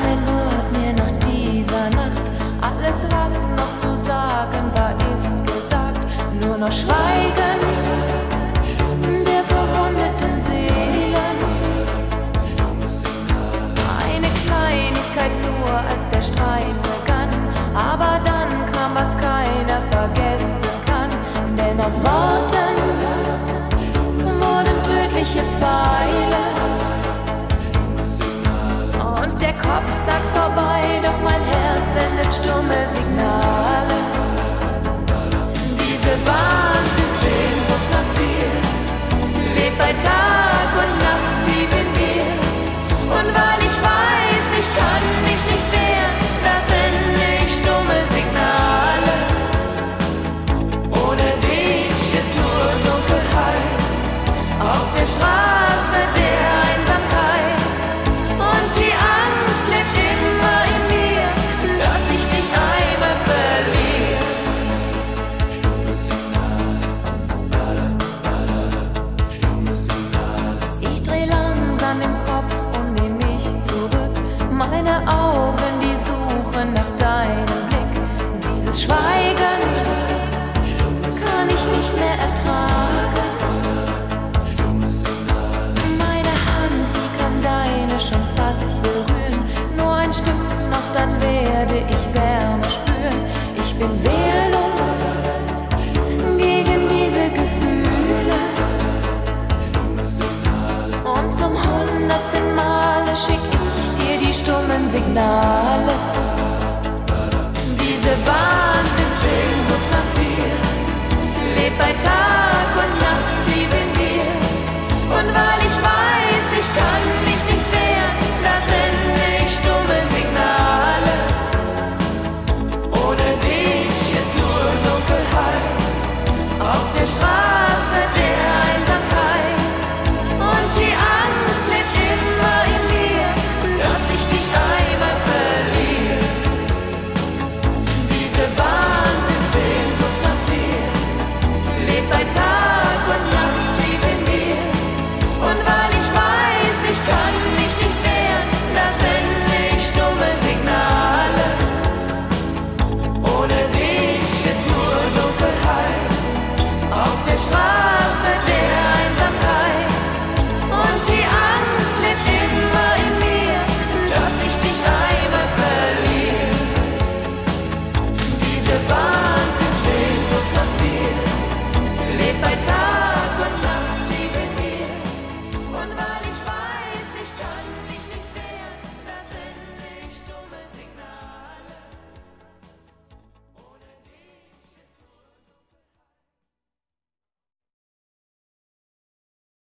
kein Wort mehr nach dieser Nacht. Alles, was noch zu sagen war, ist gesagt. Nur noch Schweigen der verwundeten Seelen. Eine Kleinigkeit nur, als der Streit begann. Aber dann kam, was keiner vergessen kann. Denn aus Worten wurden tödliche Pfeile. Kopf sagt vorbei, doch mein Herz sendet stumme Signale. Schweigen kann ich nicht mehr ertragen. Meine Hand, die kann deine schon fast berühren. Nur ein Stück noch, dann werde ich Wärme spüren. Ich bin wehrlos gegen diese Gefühle. Und zum hundertsten Male schick ich dir die stummen Signale.